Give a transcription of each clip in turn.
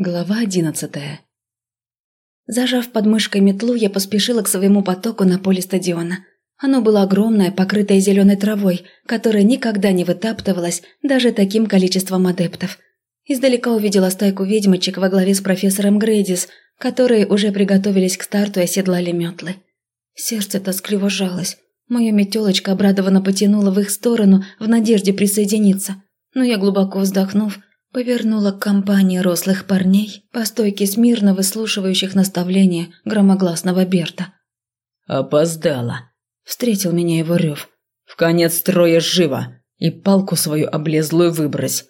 Глава одиннадцатая Зажав под мышкой метлу, я поспешила к своему потоку на поле стадиона. Оно было огромное, покрытое зеленой травой, которая никогда не вытаптывалась даже таким количеством адептов. Издалека увидела стайку ведьмочек во главе с профессором Грейдис, которые уже приготовились к старту и оседлали метлы. Сердце тоскливо жалось. Моя метелочка обрадованно потянула в их сторону в надежде присоединиться, но я, глубоко вздохнув, Повернула к компании рослых парней, по стойке смирно выслушивающих наставления громогласного Берта. «Опоздала», – встретил меня его рев. «В конец строя живо и палку свою облезлую выбрось».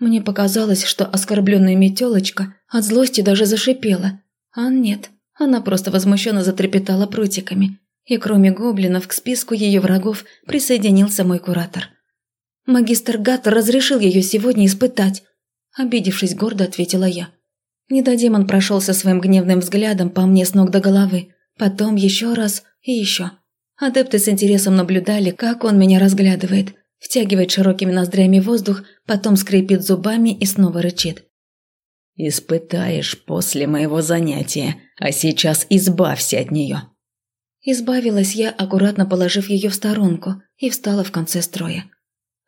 Мне показалось, что оскорбленная метелочка от злости даже зашипела. А нет, она просто возмущенно затрепетала прутиками. И кроме гоблинов к списку ее врагов присоединился мой куратор. Магистр Гаттер разрешил ее сегодня испытать. Обидевшись гордо, ответила я. Недодемон прошелся своим гневным взглядом по мне с ног до головы. Потом еще раз и еще. Адепты с интересом наблюдали, как он меня разглядывает. Втягивает широкими ноздрями воздух, потом скрипит зубами и снова рычит. «Испытаешь после моего занятия, а сейчас избавься от нее». Избавилась я, аккуратно положив ее в сторонку, и встала в конце строя.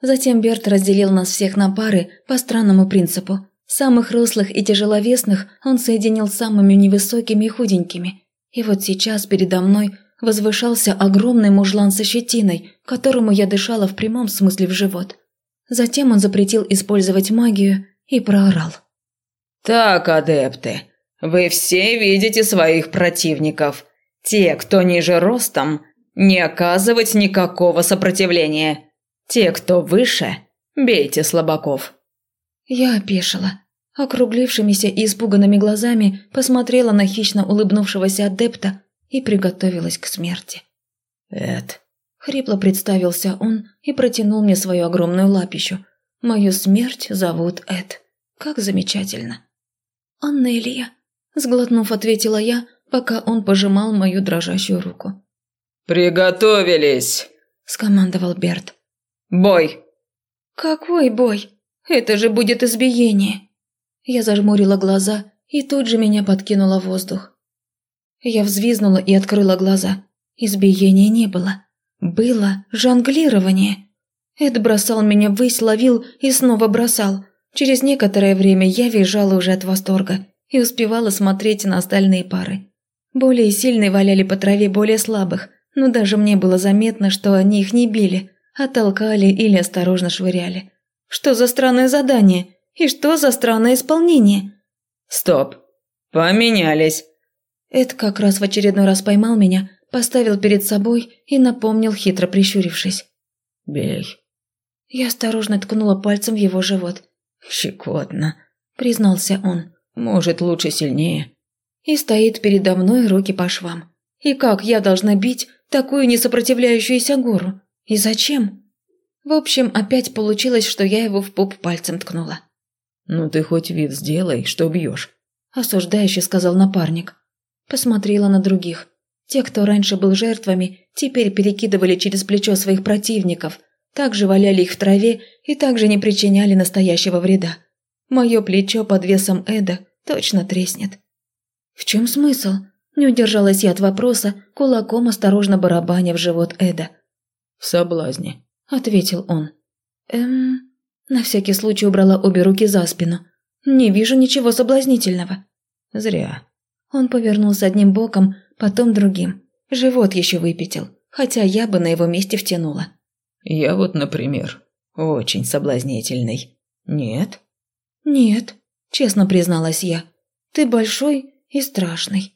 Затем Берт разделил нас всех на пары по странному принципу. Самых рослых и тяжеловесных он соединил с самыми невысокими и худенькими. И вот сейчас передо мной возвышался огромный мужлан со щетиной, которому я дышала в прямом смысле в живот. Затем он запретил использовать магию и проорал. «Так, адепты, вы все видите своих противников. Те, кто ниже ростом, не оказывать никакого сопротивления. Те, кто выше, бейте слабаков». Я опешила. Округлившимися и испуганными глазами посмотрела на хищно улыбнувшегося адепта и приготовилась к смерти. «Эд», — хрипло представился он и протянул мне свою огромную лапищу. «Мою смерть зовут Эд. Как замечательно!» «Аннелия», — сглотнув, ответила я, пока он пожимал мою дрожащую руку. «Приготовились!» – скомандовал Берт. Бой!» «Какой бой? Это же будет избиение!» Я зажмурила глаза, и тут же меня подкинуло воздух. Я взвизнула и открыла глаза. Избиения не было. Было жонглирование. Эд бросал меня ввысь, ловил и снова бросал. Через некоторое время я визжала уже от восторга и успевала смотреть на остальные пары. Более сильные валяли по траве более слабых, но даже мне было заметно, что они их не били – Оттолкали или осторожно швыряли. Что за странное задание? И что за странное исполнение? Стоп. Поменялись. Эд как раз в очередной раз поймал меня, поставил перед собой и напомнил, хитро прищурившись. «Бей». Я осторожно ткнула пальцем в его живот. «Щекотно», – признался он. «Может, лучше сильнее». И стоит передо мной руки по швам. И как я должна бить такую несопротивляющуюся гору? И зачем? В общем, опять получилось, что я его в пуп пальцем ткнула. «Ну ты хоть вид сделай, что бьешь», – осуждающе сказал напарник. Посмотрела на других. Те, кто раньше был жертвами, теперь перекидывали через плечо своих противников, также валяли их в траве и также не причиняли настоящего вреда. Мое плечо под весом Эда точно треснет. В чем смысл? Не удержалась я от вопроса, кулаком осторожно барабаня в живот Эда. «В соблазне», – ответил он. «Эм...» На всякий случай убрала обе руки за спину. «Не вижу ничего соблазнительного». «Зря». Он повернулся одним боком, потом другим. Живот еще выпятил, хотя я бы на его месте втянула. «Я вот, например, очень соблазнительный. Нет?» «Нет», – честно призналась я. «Ты большой и страшный».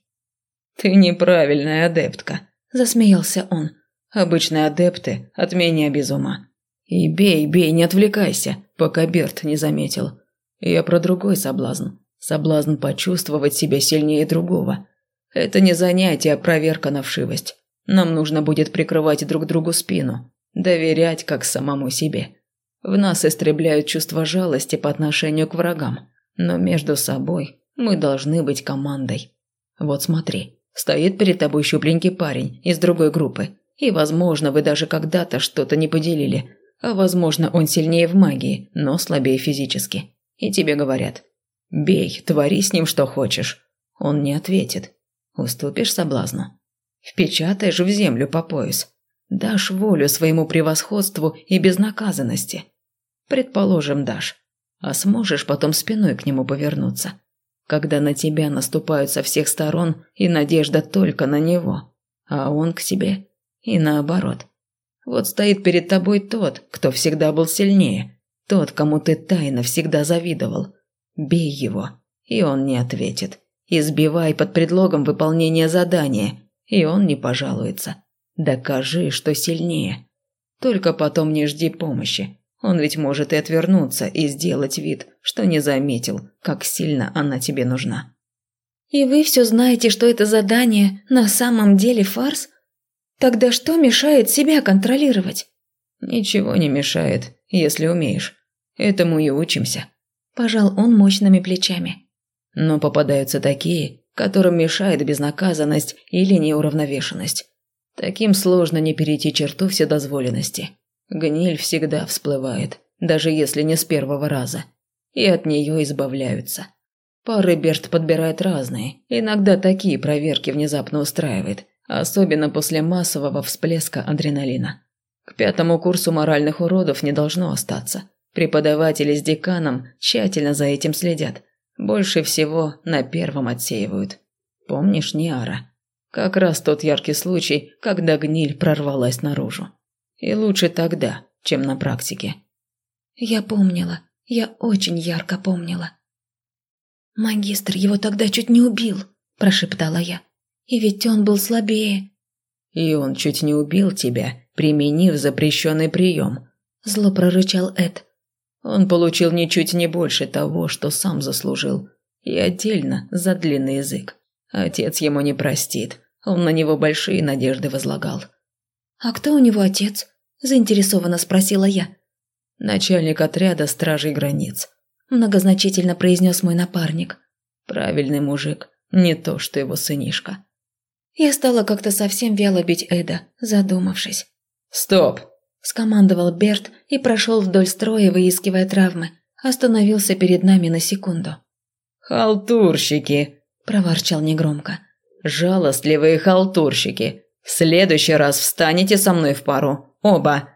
«Ты неправильная адептка», – засмеялся он. Обычные адепты от меня без ума. И бей, бей, не отвлекайся, пока Берт не заметил. Я про другой соблазн. Соблазн почувствовать себя сильнее другого. Это не занятие, а проверка на вшивость. Нам нужно будет прикрывать друг другу спину, доверять как самому себе. В нас истребляют чувство жалости по отношению к врагам, но между собой мы должны быть командой. Вот смотри, стоит перед тобой щупленький парень из другой группы, и, возможно, вы даже когда-то что-то не поделили. А возможно, он сильнее в магии, но слабее физически. И тебе говорят, Бей, твори с ним что хочешь. Он не ответит. Уступишь соблазну? Впечатаешь в землю по пояс. Дашь волю своему превосходству и безнаказанности. Предположим, дашь. А сможешь потом спиной к нему повернуться. Когда на тебя наступают со всех сторон, и надежда только на него. А он к тебе. И наоборот. Вот стоит перед тобой тот, кто всегда был сильнее. Тот, кому ты тайно всегда завидовал. Бей его, и он не ответит. Избивай под предлогом выполнения задания, и он не пожалуется. Докажи, что сильнее. Только потом не жди помощи. Он ведь может и отвернуться и сделать вид, что не заметил, как сильно она тебе нужна. И вы все знаете, что это задание на самом деле фарс? Тогда что мешает себя контролировать? Ничего не мешает, если умеешь. Этому и учимся. Пожал он мощными плечами. Но попадаются такие, которым мешает безнаказанность или неуравновешенность. Таким сложно не перейти черту вседозволенности. Гниль всегда всплывает, даже если не с первого раза. И от нее избавляются. Пары Берт подбирает разные, иногда такие проверки внезапно устраивает, особенно после массового всплеска адреналина. К пятому курсу моральных уродов не должно остаться. Преподаватели с деканом тщательно за этим следят. Больше всего на первом отсеивают. Помнишь Ниара? Как раз тот яркий случай, когда гниль прорвалась наружу. И лучше тогда, чем на практике. Я помнила. Я очень ярко помнила. «Магистр его тогда чуть не убил», – прошептала я. «И ведь он был слабее». «И он чуть не убил тебя, применив запрещенный прием», – зло прорычал Эд. Он получил ничуть не больше того, что сам заслужил. И отдельно за длинный язык. Отец ему не простит. Он на него большие надежды возлагал. «А кто у него отец?» – заинтересованно спросила я. «Начальник отряда стражей границ», – многозначительно произнес мой напарник. «Правильный мужик, не то что его сынишка». Я стала как-то совсем вяло бить Эда, задумавшись. «Стоп!» скомандовал Берт и прошел вдоль строя, выискивая травмы. Остановился перед нами на секунду. «Халтурщики!» – проворчал негромко. «Жалостливые халтурщики! В следующий раз встанете со мной в пару. Оба!»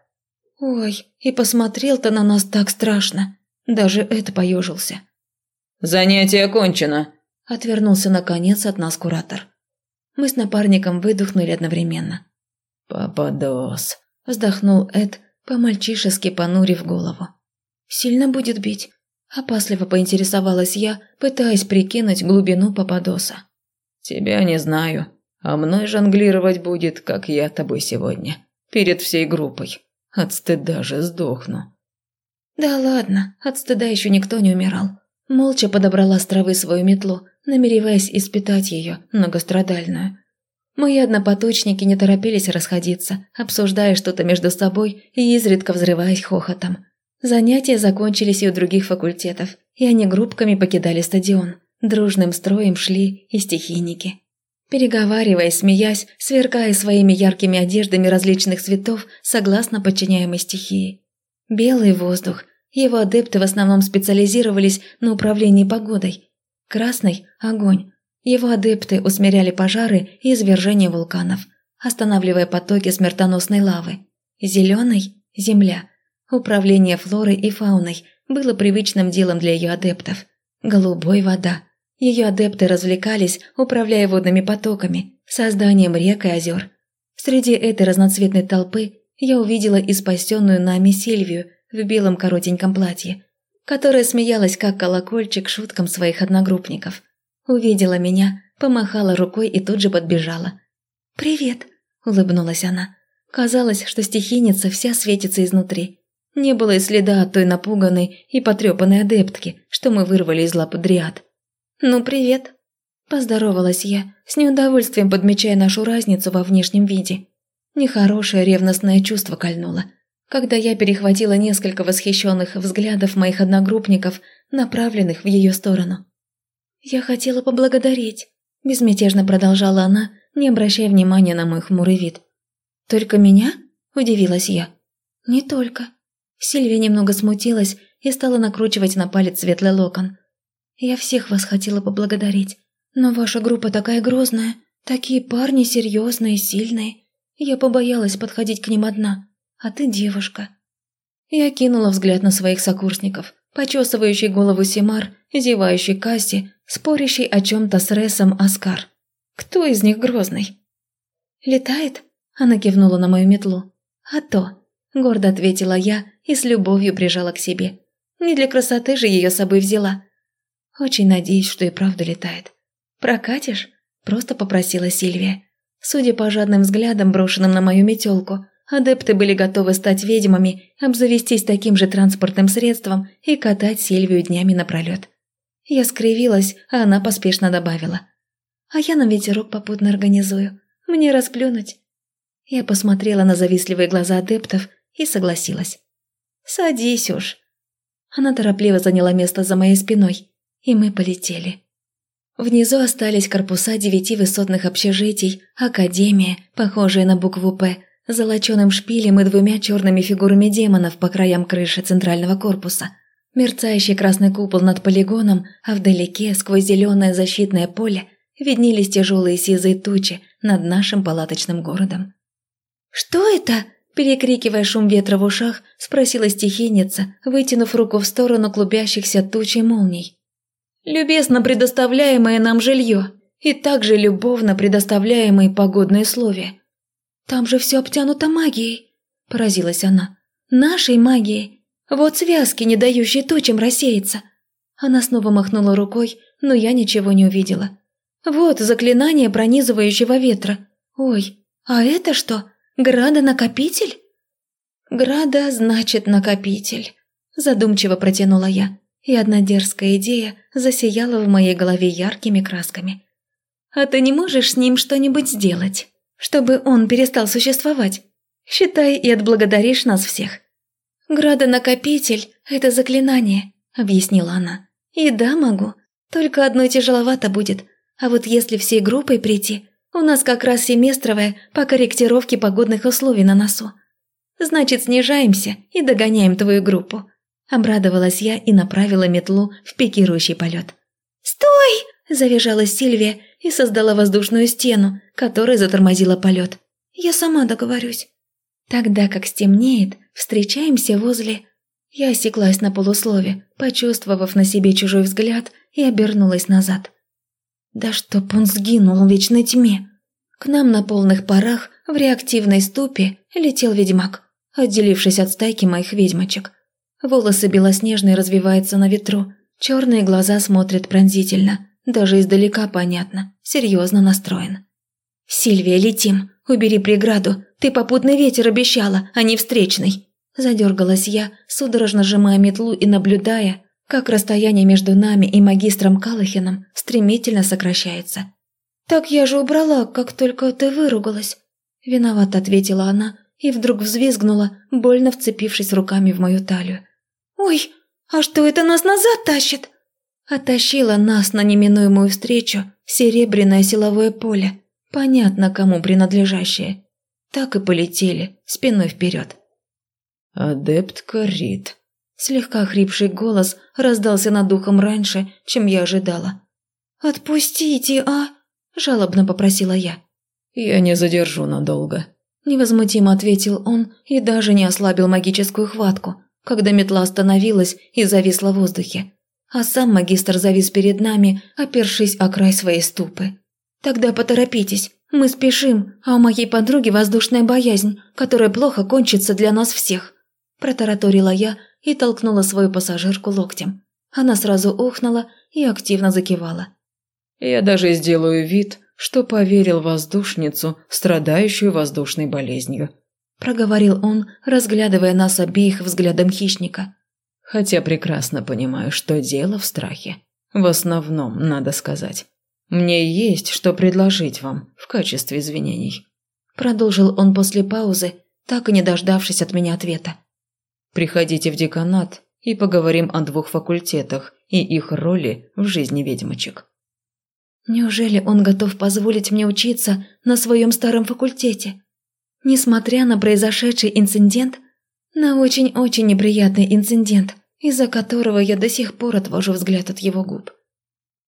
«Ой, и посмотрел-то на нас так страшно. Даже это поежился». «Занятие окончено!» – отвернулся наконец от нас куратор. Мы с напарником выдохнули одновременно. «Пападос!» Вздохнул Эд, по-мальчишески понурив голову. «Сильно будет бить?» Опасливо поинтересовалась я, пытаясь прикинуть глубину Пападоса. «Тебя не знаю, а мной жонглировать будет, как я тобой сегодня, перед всей группой. От стыда же сдохну». «Да ладно, от стыда еще никто не умирал». Молча подобрала с травы свою метлу, намереваясь испытать ее, многострадальную. Мои однопоточники не торопились расходиться, обсуждая что-то между собой и изредка взрываясь хохотом. Занятия закончились и у других факультетов, и они группками покидали стадион. Дружным строем шли и стихийники. Переговариваясь, смеясь, сверкая своими яркими одеждами различных цветов, согласно подчиняемой стихии. Белый воздух. Его адепты в основном специализировались на управлении погодой. Красный – огонь. Его адепты усмиряли пожары и извержения вулканов, останавливая потоки смертоносной лавы. Зеленый – земля. Управление флорой и фауной было привычным делом для ее адептов. Голубой – вода. Ее адепты развлекались, управляя водными потоками, созданием рек и озер. Среди этой разноцветной толпы я увидела и спасенную нами Сильвию в белом коротеньком платье, которая смеялась как колокольчик шуткам своих одногруппников. Увидела меня, помахала рукой и тут же подбежала. «Привет!» – улыбнулась она. Казалось, что стихийница вся светится изнутри. Не было и следа от той напуганной и потрепанной адептки, что мы вырвали из лап дриад. «Ну, привет!» – поздоровалась я, с неудовольствием подмечая нашу разницу во внешнем виде. Нехорошее ревностное чувство кольнуло, когда я перехватила несколько восхищенных взглядов моих одногруппников, направленных в ее сторону. «Я хотела поблагодарить», – безмятежно продолжала она, не обращая внимания на мой хмурый вид. «Только меня?» – удивилась я. «Не только». Сильвия немного смутилась и стала накручивать на палец светлый локон. Я всех вас хотела поблагодарить, но ваша группа такая грозная, такие парни серьезные, сильные. Я побоялась подходить к ним одна, а ты девушка». Я кинула взгляд на своих сокурсников, почесывающий голову Симар, зевающий Касси, спорящий о чем-то с Ресом Оскар. Кто из них грозный? «Летает?» – она кивнула на мою метлу. «А то», – гордо ответила я и с любовью прижала к себе. Не для красоты же ее с собой взяла. Очень надеюсь, что и правда летает. «Прокатишь?» – просто попросила Сильвия. Судя по жадным взглядам, брошенным на мою метелку, адепты были готовы стать ведьмами, обзавестись таким же транспортным средством и катать Сильвию днями напролет. Я скривилась, а она поспешно добавила. «А я на ветерок попутно организую. Мне расплюнуть». Я посмотрела на завистливые глаза адептов и согласилась. «Садись уж». Она торопливо заняла место за моей спиной, и мы полетели. Внизу остались корпуса девяти высотных общежитий, академия, похожая на букву «П», золоченым шпилем и двумя черными фигурами демонов по краям крыши центрального корпуса, мерцающий красный купол над полигоном, а вдалеке, сквозь зеленое защитное поле, виднелись тяжелые сизые тучи над нашим палаточным городом. «Что это?» Перекрикивая шум ветра в ушах, спросила стихийница, вытянув руку в сторону клубящихся туч и молний. «Любезно предоставляемое нам жилье и также любовно предоставляемые погодные условия. Там же все обтянуто магией», – поразилась она. «Нашей магией. Вот связки, не дающие тучам рассеяться». Она снова махнула рукой, но я ничего не увидела. «Вот заклинание пронизывающего ветра. Ой, а это что?» Града-накопитель?» «Града значит накопитель», – задумчиво протянула я, и одна дерзкая идея засияла в моей голове яркими красками. «А ты не можешь с ним что-нибудь сделать, чтобы он перестал существовать? Считай и отблагодаришь нас всех». «Града-накопитель – это заклинание», – объяснила она. «И да, могу, только одной тяжеловато будет, а вот если всей группой прийти – у нас как раз семестровая по корректировке погодных условий на носу. Значит, снижаемся и догоняем твою группу. Обрадовалась я и направила метлу в пикирующий полет. «Стой!» – завизжала Сильвия и создала воздушную стену, которая затормозила полет. «Я сама договорюсь». Тогда как стемнеет, встречаемся возле... Я осеклась на полуслове, почувствовав на себе чужой взгляд и обернулась назад. Да чтоб он сгинул в вечной тьме. К нам на полных парах в реактивной ступе летел ведьмак, отделившись от стайки моих ведьмочек. Волосы белоснежные развиваются на ветру, черные глаза смотрят пронзительно, даже издалека понятно, серьезно настроен. «Сильвия, летим, убери преграду, ты попутный ветер обещала, а не встречный!» Задергалась я, судорожно сжимая метлу и наблюдая, как расстояние между нами и магистром Калахином стремительно сокращается. «Так я же убрала, как только ты выругалась», – виновато ответила она и вдруг взвизгнула, больно вцепившись руками в мою талию. «Ой, а что это нас назад тащит?» Оттащила нас на неминуемую встречу серебряное силовое поле, понятно кому принадлежащее. Так и полетели, спиной вперед. «Адепт Карит», Слегка хрипший голос раздался над духом раньше, чем я ожидала. «Отпустите, а?» – жалобно попросила я. «Я не задержу надолго», – невозмутимо ответил он и даже не ослабил магическую хватку, когда метла остановилась и зависла в воздухе. А сам магистр завис перед нами, опершись о край своей ступы. «Тогда поторопитесь, мы спешим, а у моей подруги воздушная боязнь, которая плохо кончится для нас всех», – протараторила я, и толкнула свою пассажирку локтем. Она сразу ухнула и активно закивала. «Я даже сделаю вид, что поверил воздушницу, страдающую воздушной болезнью», проговорил он, разглядывая нас обеих взглядом хищника. «Хотя прекрасно понимаю, что дело в страхе. В основном, надо сказать. Мне есть что предложить вам в качестве извинений». Продолжил он после паузы, так и не дождавшись от меня ответа. Приходите в деканат и поговорим о двух факультетах и их роли в жизни ведьмочек». Неужели он готов позволить мне учиться на своем старом факультете? Несмотря на произошедший инцидент, на очень-очень неприятный инцидент, из-за которого я до сих пор отвожу взгляд от его губ.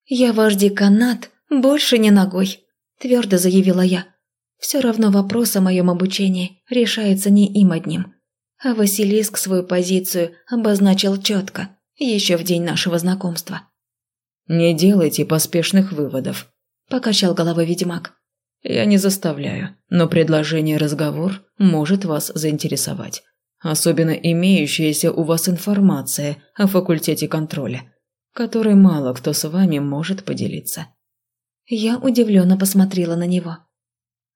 «Я ваш деканат, больше не ногой», – твердо заявила я. Все равно вопрос о моем обучении решается не им одним. А Василиск свою позицию обозначил четко, еще в день нашего знакомства. «Не делайте поспешных выводов», – покачал головой ведьмак. «Я не заставляю, но предложение разговор может вас заинтересовать. Особенно имеющаяся у вас информация о факультете контроля, которой мало кто с вами может поделиться». Я удивленно посмотрела на него.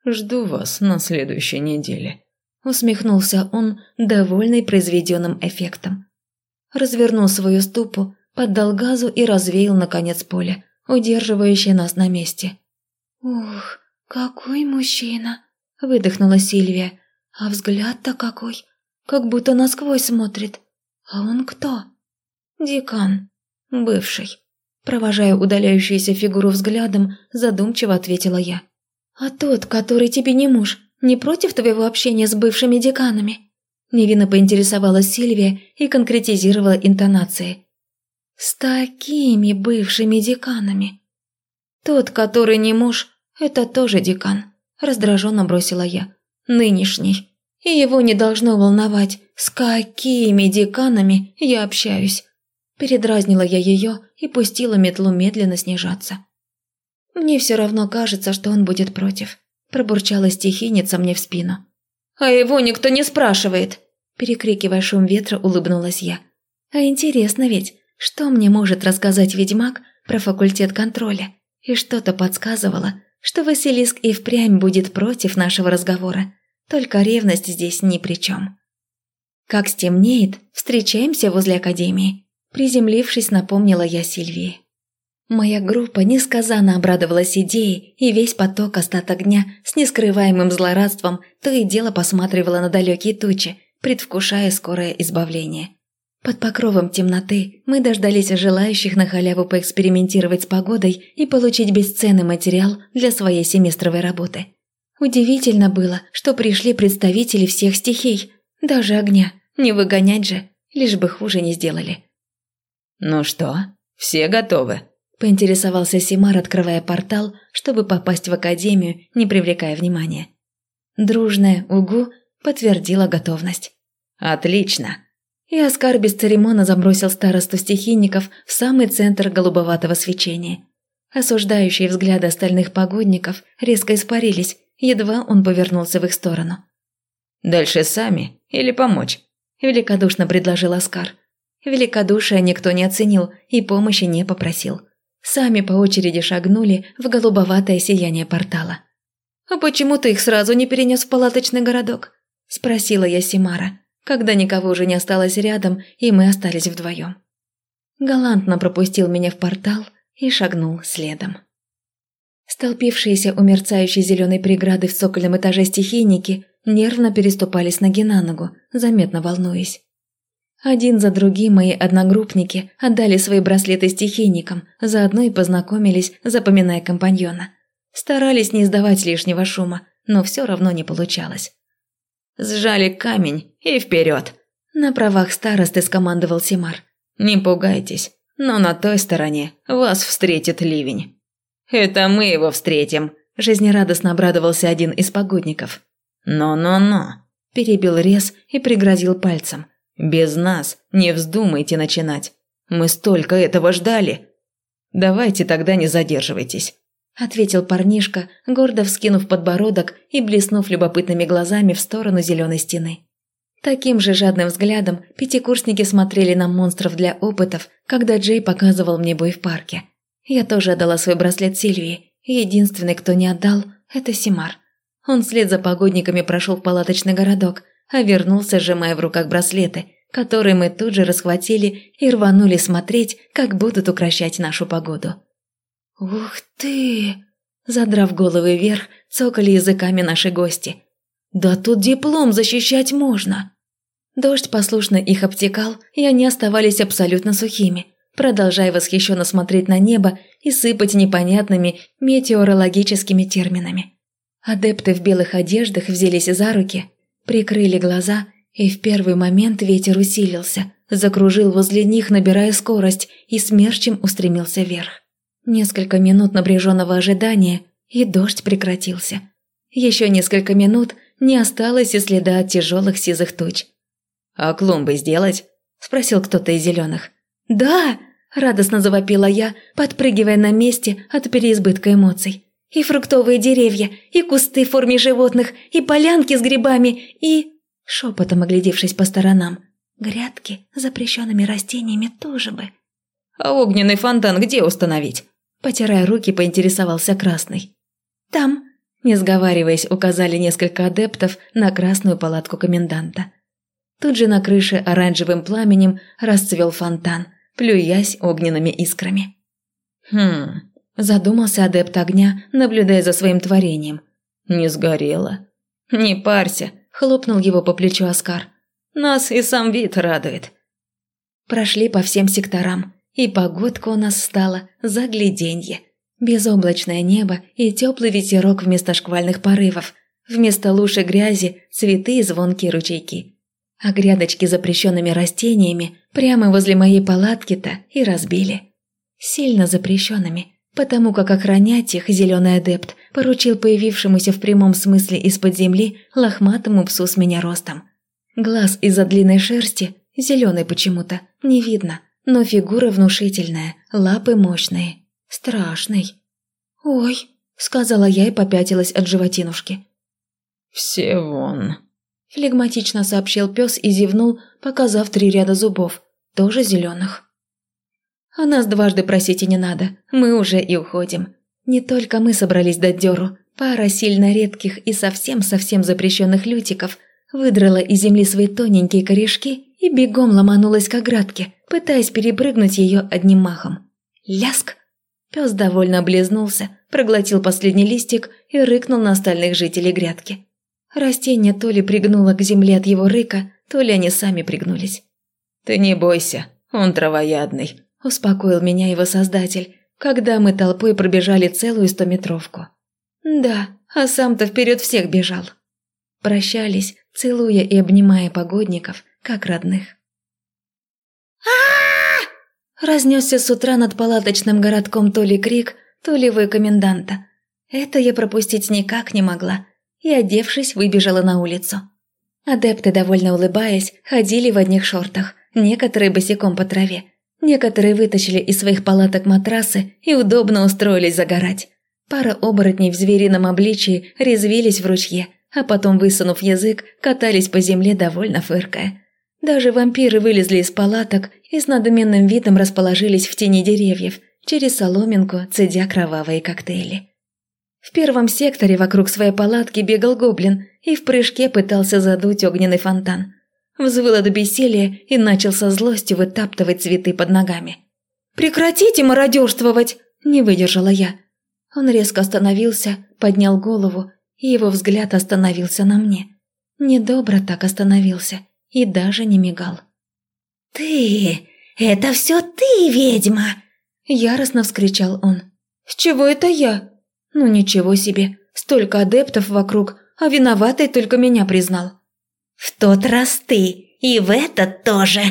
«Жду вас на следующей неделе», – усмехнулся он, довольный произведенным эффектом. Развернул свою ступу, поддал газу и развеял, наконец, поле, удерживающее нас на месте. «Ух, какой мужчина!» – выдохнула Сильвия. «А взгляд-то какой! Как будто насквозь смотрит. А он кто?» «Декан. Бывший». Провожая удаляющуюся фигуру взглядом, задумчиво ответила я. «А тот, который тебе не муж, не против твоего общения с бывшими деканами?» Невинно поинтересовалась Сильвия и конкретизировала интонации. «С такими бывшими деканами». «Тот, который не муж, это тоже декан», – раздраженно бросила я. «Нынешний. И его не должно волновать, с какими деканами я общаюсь». Передразнила я ее и пустила метлу медленно снижаться. «Мне все равно кажется, что он будет против», – пробурчала стихийница мне в спину. «А его никто не спрашивает!» Перекрикивая шум ветра, улыбнулась я. «А интересно ведь, что мне может рассказать ведьмак про факультет контроля? И что-то подсказывало, что Василиск и впрямь будет против нашего разговора. Только ревность здесь ни при чем. Как стемнеет, встречаемся возле академии. Приземлившись, напомнила я Сильвии. Моя группа несказанно обрадовалась идее, и весь поток остаток дня с нескрываемым злорадством то и дело посматривала на далекие тучи, предвкушая скорое избавление. Под покровом темноты мы дождались желающих на халяву поэкспериментировать с погодой и получить бесценный материал для своей семестровой работы. Удивительно было, что пришли представители всех стихий, даже огня, не выгонять же, лишь бы хуже не сделали. «Ну что, все готовы?» Поинтересовался Симар, открывая портал, чтобы попасть в академию, не привлекая внимания. Дружная «Угу» подтвердила готовность. «Отлично!» И Оскар без церемона забросил старосту стихийников в самый центр голубоватого свечения. Осуждающие взгляды остальных погодников резко испарились, едва он повернулся в их сторону. «Дальше сами или помочь?» – великодушно предложил Оскар. Великодушие никто не оценил и помощи не попросил сами по очереди шагнули в голубоватое сияние портала. «А почему ты их сразу не перенес в палаточный городок?» – спросила я Симара, когда никого уже не осталось рядом, и мы остались вдвоем. Галантно пропустил меня в портал и шагнул следом. Столпившиеся у мерцающей зеленой преграды в цокольном этаже стихийники нервно переступали с ноги на ногу, заметно волнуясь. Один за другим мои одногруппники отдали свои браслеты стихийникам, заодно и познакомились, запоминая компаньона. Старались не издавать лишнего шума, но все равно не получалось. «Сжали камень и вперед!» На правах старосты скомандовал Симар. «Не пугайтесь, но на той стороне вас встретит ливень». «Это мы его встретим», – жизнерадостно обрадовался один из погодников. «Но-но-но», – перебил Рез и пригрозил пальцем – без нас не вздумайте начинать. Мы столько этого ждали. Давайте тогда не задерживайтесь, ответил парнишка, гордо вскинув подбородок и блеснув любопытными глазами в сторону зеленой стены. Таким же жадным взглядом пятикурсники смотрели на монстров для опытов, когда Джей показывал мне бой в парке. Я тоже отдала свой браслет Сильвии. Единственный, кто не отдал, это Симар. Он вслед за погодниками прошел в палаточный городок, а вернулся, сжимая в руках браслеты, которые мы тут же расхватили и рванули смотреть, как будут укращать нашу погоду. «Ух ты!» Задрав головы вверх, цокали языками наши гости. «Да тут диплом защищать можно!» Дождь послушно их обтекал, и они оставались абсолютно сухими, продолжая восхищенно смотреть на небо и сыпать непонятными метеорологическими терминами. Адепты в белых одеждах взялись за руки – Прикрыли глаза, и в первый момент ветер усилился, закружил возле них, набирая скорость, и смерчем устремился вверх. Несколько минут напряженного ожидания, и дождь прекратился. Еще несколько минут не осталось и следа от тяжелых сизых туч. «А клумбы сделать?» – спросил кто-то из зеленых. «Да!» – радостно завопила я, подпрыгивая на месте от переизбытка эмоций. «И фруктовые деревья, и кусты в форме животных, и полянки с грибами, и...» Шепотом оглядевшись по сторонам. «Грядки с запрещенными растениями тоже бы». «А огненный фонтан где установить?» Потирая руки, поинтересовался Красный. «Там», не сговариваясь, указали несколько адептов на красную палатку коменданта. Тут же на крыше оранжевым пламенем расцвел фонтан, плюясь огненными искрами. «Хм...» – задумался адепт огня, наблюдая за своим творением. «Не сгорело». «Не парься», – хлопнул его по плечу Оскар. «Нас и сам вид радует». Прошли по всем секторам, и погодка у нас стала загляденье. Безоблачное небо и теплый ветерок вместо шквальных порывов, вместо лужи грязи – цветы и звонкие ручейки – а грядочки с запрещенными растениями прямо возле моей палатки-то и разбили. Сильно запрещенными, потому как охранять их зеленый адепт поручил появившемуся в прямом смысле из-под земли лохматому псу с меня ростом. Глаз из-за длинной шерсти, зеленый почему-то, не видно, но фигура внушительная, лапы мощные, страшный. «Ой», — сказала я и попятилась от животинушки. «Все вон», Флегматично сообщил пес и зевнул, показав три ряда зубов, тоже зеленых. «А нас дважды просить и не надо, мы уже и уходим. Не только мы собрались дать дёру, пара сильно редких и совсем-совсем запрещенных лютиков выдрала из земли свои тоненькие корешки и бегом ломанулась к оградке, пытаясь перепрыгнуть ее одним махом. Ляск! Пес довольно облизнулся, проглотил последний листик и рыкнул на остальных жителей грядки. Растение то ли пригнуло к земле от его рыка, то ли они сами пригнулись. «Ты не бойся, он травоядный», – успокоил меня его создатель, когда мы толпой пробежали целую стометровку. Да, а сам-то вперед всех бежал. Прощались, целуя и обнимая погодников, как родных. Разнесся с утра над палаточным городком то ли крик, то ли вой коменданта. Это я пропустить никак не могла, и, одевшись, выбежала на улицу. Адепты, довольно улыбаясь, ходили в одних шортах, некоторые босиком по траве. Некоторые вытащили из своих палаток матрасы и удобно устроились загорать. Пара оборотней в зверином обличии резвились в ручье, а потом, высунув язык, катались по земле, довольно фыркая. Даже вампиры вылезли из палаток и с надменным видом расположились в тени деревьев, через соломинку цедя кровавые коктейли. В первом секторе вокруг своей палатки бегал гоблин и в прыжке пытался задуть огненный фонтан. Взвыл от бессилия и начал со злостью вытаптывать цветы под ногами. «Прекратите мародерствовать!» – не выдержала я. Он резко остановился, поднял голову, и его взгляд остановился на мне. Недобро так остановился и даже не мигал. «Ты! Это все ты, ведьма!» – яростно вскричал он. «С чего это я?» Ну ничего себе, столько адептов вокруг, а виноватый только меня признал. В тот раз ты, и в этот тоже.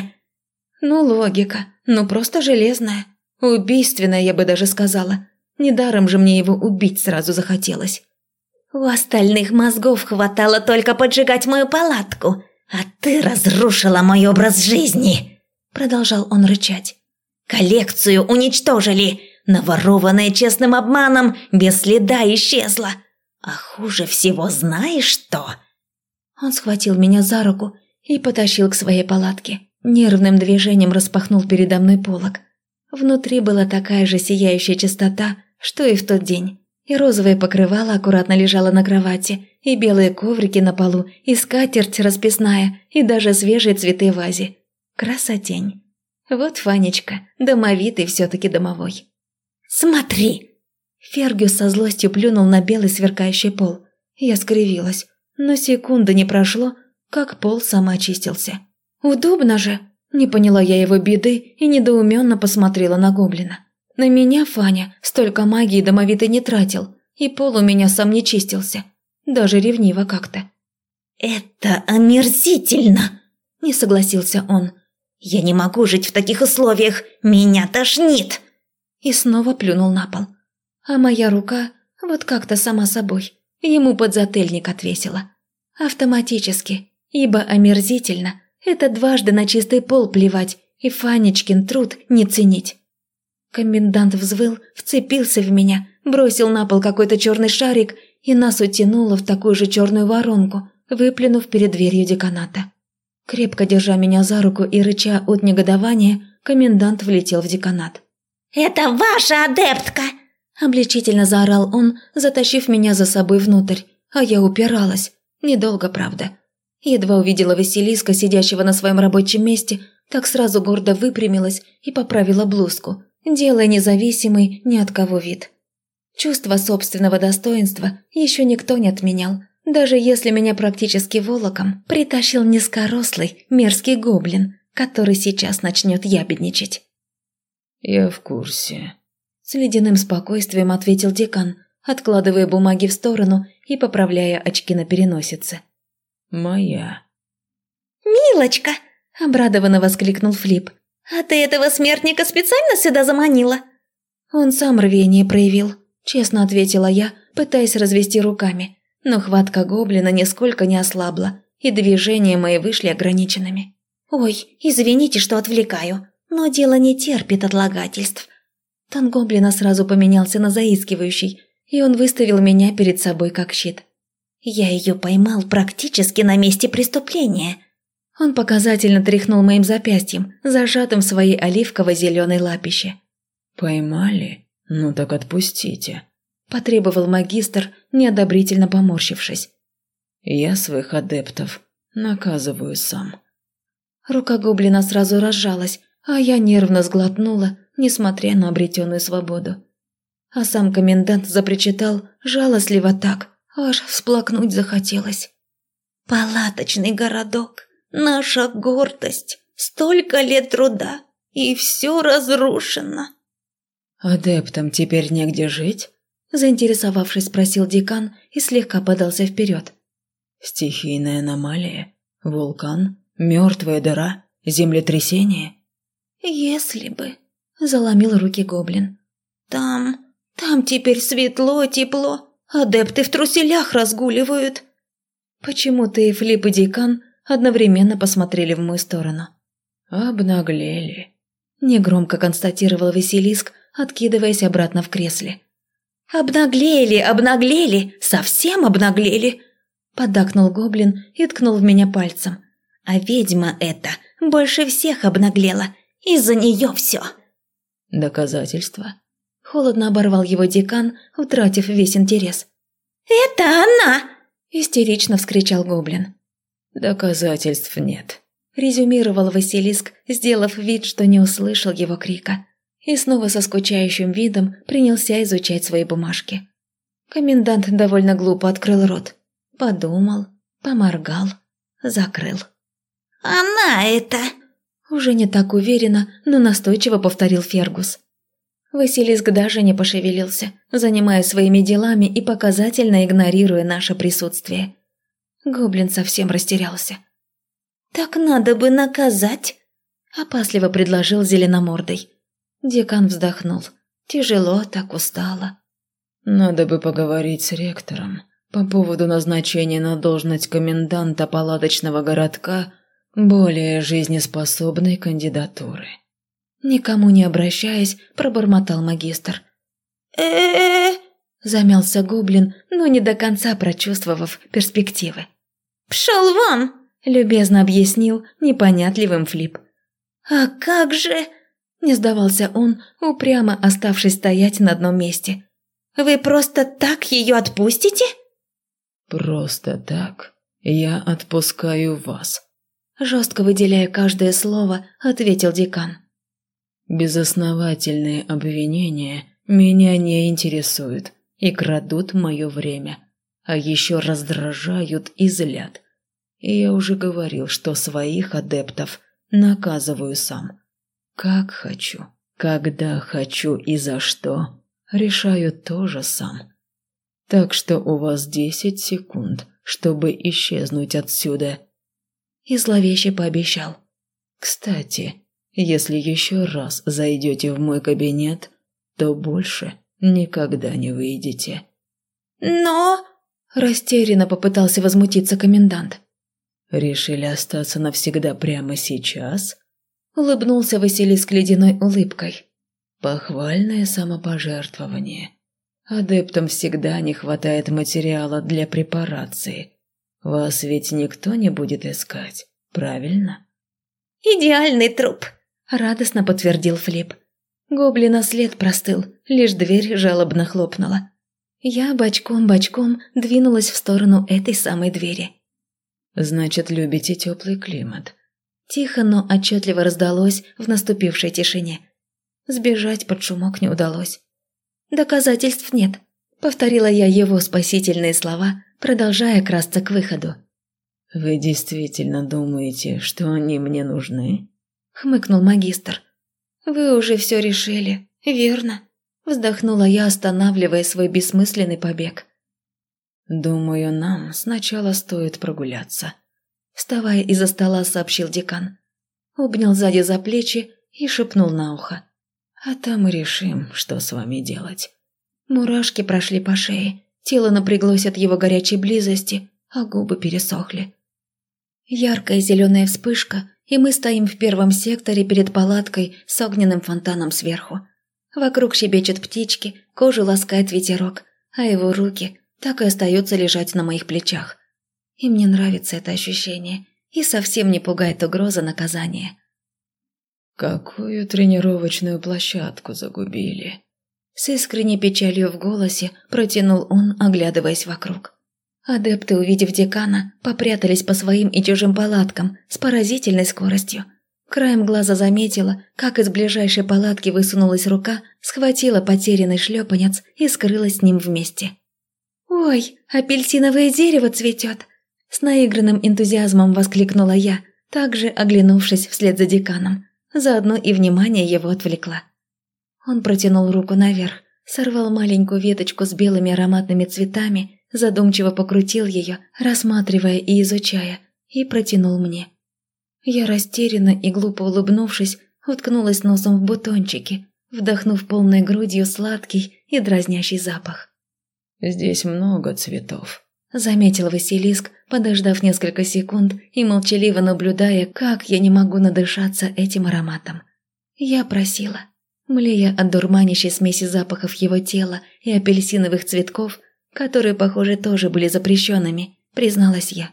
Ну логика, ну просто железная. Убийственная, я бы даже сказала. Недаром же мне его убить сразу захотелось. У остальных мозгов хватало только поджигать мою палатку, а ты разрушила мой образ жизни, продолжал он рычать. Коллекцию уничтожили, Наворованная честным обманом без следа исчезла. А хуже всего знаешь что?» Он схватил меня за руку и потащил к своей палатке. Нервным движением распахнул передо мной полог. Внутри была такая же сияющая чистота, что и в тот день. И розовое покрывало аккуратно лежало на кровати, и белые коврики на полу, и скатерть расписная, и даже свежие цветы в вазе. Красотень. Вот Фанечка, домовитый все-таки домовой. «Смотри!» Фергюс со злостью плюнул на белый сверкающий пол. Я скривилась, но секунды не прошло, как пол сам очистился. «Удобно же!» Не поняла я его беды и недоуменно посмотрела на гоблина. На меня Фаня столько магии домовитый не тратил, и пол у меня сам не чистился. Даже ревниво как-то. «Это омерзительно!» – не согласился он. «Я не могу жить в таких условиях, меня тошнит!» и снова плюнул на пол. А моя рука вот как-то сама собой ему подзатыльник отвесила. Автоматически, ибо омерзительно это дважды на чистый пол плевать и Фанечкин труд не ценить. Комендант взвыл, вцепился в меня, бросил на пол какой-то черный шарик и нас утянуло в такую же черную воронку, выплюнув перед дверью деканата. Крепко держа меня за руку и рыча от негодования, комендант влетел в деканат. «Это ваша адептка!» Обличительно заорал он, затащив меня за собой внутрь, а я упиралась. Недолго, правда. Едва увидела Василиска, сидящего на своем рабочем месте, так сразу гордо выпрямилась и поправила блузку, делая независимый ни от кого вид. Чувство собственного достоинства еще никто не отменял, даже если меня практически волоком притащил низкорослый, мерзкий гоблин, который сейчас начнет ябедничать. «Я в курсе», – с ледяным спокойствием ответил декан, откладывая бумаги в сторону и поправляя очки на переносице. «Моя». «Милочка!» – обрадованно воскликнул Флип. «А ты этого смертника специально сюда заманила?» Он сам рвение проявил, честно ответила я, пытаясь развести руками, но хватка гоблина нисколько не ослабла, и движения мои вышли ограниченными. «Ой, извините, что отвлекаю, но дело не терпит отлагательств». Тон гоблина сразу поменялся на заискивающий, и он выставил меня перед собой как щит. «Я ее поймал практически на месте преступления». Он показательно тряхнул моим запястьем, зажатым в своей оливково-зеленой лапище. «Поймали? Ну так отпустите», – потребовал магистр, неодобрительно поморщившись. «Я своих адептов наказываю сам». Рука гоблина сразу разжалась, а я нервно сглотнула, несмотря на обретенную свободу. А сам комендант запричитал жалостливо так, аж всплакнуть захотелось. «Палаточный городок, наша гордость, столько лет труда, и все разрушено». «Адептам теперь негде жить?» Заинтересовавшись, спросил декан и слегка подался вперед. «Стихийная аномалия? Вулкан? Мертвая дыра? Землетрясение?» «Если бы...» – заломил руки гоблин. «Там... там теперь светло, тепло. Адепты в труселях разгуливают». Почему-то и Флип и декан одновременно посмотрели в мою сторону. «Обнаглели», – негромко констатировал Василиск, откидываясь обратно в кресле. «Обнаглели, обнаглели, совсем обнаглели!» Поддакнул гоблин и ткнул в меня пальцем. «А ведьма эта больше всех обнаглела. Из-за нее все!» «Доказательства?» Холодно оборвал его декан, утратив весь интерес. «Это она!» – истерично вскричал гоблин. «Доказательств нет», – резюмировал Василиск, сделав вид, что не услышал его крика и снова со скучающим видом принялся изучать свои бумажки. Комендант довольно глупо открыл рот, подумал, поморгал, закрыл. «Она это...» Уже не так уверенно, но настойчиво повторил Фергус. Василиск даже не пошевелился, занимаясь своими делами и показательно игнорируя наше присутствие. Гоблин совсем растерялся. «Так надо бы наказать», – опасливо предложил зеленомордой. Декан вздохнул. Тяжело, так устало. «Надо бы поговорить с ректором по поводу назначения на должность коменданта палаточного городка более жизнеспособной кандидатуры». Никому не обращаясь, пробормотал магистр. э замялся гоблин, но не до конца прочувствовав перспективы. «Пшел вон!» – любезно объяснил непонятливым Флип. «А как же...» Не сдавался он, упрямо оставшись стоять на одном месте. «Вы просто так ее отпустите?» «Просто так я отпускаю вас», – жестко выделяя каждое слово, ответил декан. «Безосновательные обвинения меня не интересуют и крадут мое время, а еще раздражают и злят. И я уже говорил, что своих адептов наказываю сам». Как хочу, когда хочу и за что, решаю тоже сам. Так что у вас десять секунд, чтобы исчезнуть отсюда. И зловеще пообещал. Кстати, если еще раз зайдете в мой кабинет, то больше никогда не выйдете». «Но...» – растерянно попытался возмутиться комендант. «Решили остаться навсегда прямо сейчас?» – улыбнулся Василиск ледяной улыбкой. «Похвальное самопожертвование. Адептам всегда не хватает материала для препарации. Вас ведь никто не будет искать, правильно?» «Идеальный труп», – радостно подтвердил Флип. Гоблина след простыл, лишь дверь жалобно хлопнула. Я бочком-бочком двинулась в сторону этой самой двери. «Значит, любите теплый климат?» Тихо, но отчетливо раздалось в наступившей тишине. Сбежать под шумок не удалось. «Доказательств нет», — повторила я его спасительные слова, продолжая красться к выходу. «Вы действительно думаете, что они мне нужны?» — хмыкнул магистр. «Вы уже все решили, верно?» Вздохнула я, останавливая свой бессмысленный побег. «Думаю, нам сначала стоит прогуляться», – вставая из-за стола, сообщил декан. Обнял сзади за плечи и шепнул на ухо. «А там мы решим, что с вами делать». Мурашки прошли по шее, тело напряглось от его горячей близости, а губы пересохли. Яркая зеленая вспышка, и мы стоим в первом секторе перед палаткой с огненным фонтаном сверху. Вокруг щебечут птички, кожу ласкает ветерок, а его руки так и остаются лежать на моих плечах. И мне нравится это ощущение, и совсем не пугает угроза наказания. «Какую тренировочную площадку загубили?» С искренней печалью в голосе протянул он, оглядываясь вокруг. Адепты, увидев декана, попрятались по своим и чужим палаткам с поразительной скоростью – Краем глаза заметила, как из ближайшей палатки высунулась рука, схватила потерянный шлепанец и скрылась с ним вместе. «Ой, апельсиновое дерево цветет!» С наигранным энтузиазмом воскликнула я, также оглянувшись вслед за деканом. Заодно и внимание его отвлекла. Он протянул руку наверх, сорвал маленькую веточку с белыми ароматными цветами, задумчиво покрутил ее, рассматривая и изучая, и протянул мне. Я растерянно и глупо улыбнувшись, уткнулась носом в бутончики, вдохнув полной грудью сладкий и дразнящий запах. «Здесь много цветов», – заметил Василиск, подождав несколько секунд и молчаливо наблюдая, как я не могу надышаться этим ароматом. Я просила. Млея от дурманящей смеси запахов его тела и апельсиновых цветков, которые, похоже, тоже были запрещенными, призналась я.